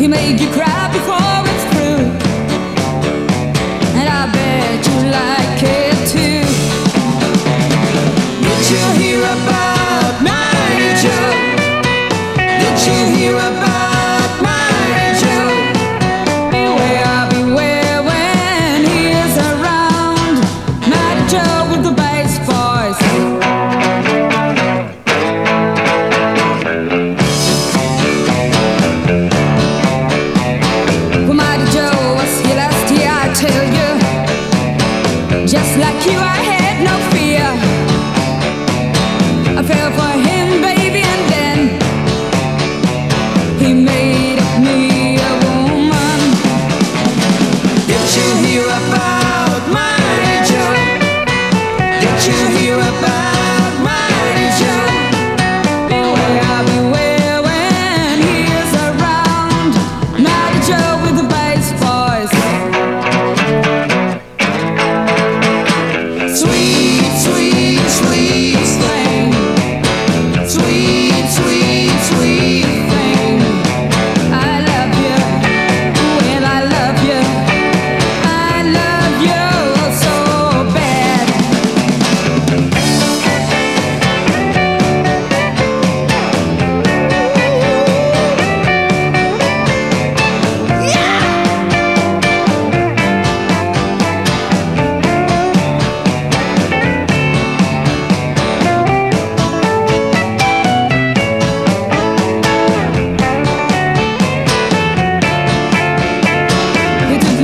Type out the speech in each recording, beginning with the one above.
He made you cry before it's through. And I bet you like it too. Did you hear about my angel? Did you hear about Just like you, I had no fear.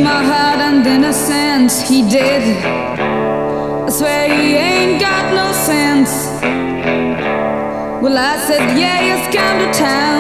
my heart and innocence, he did. I swear he ain't got no sense. Well, I said, yeah, it's come to town.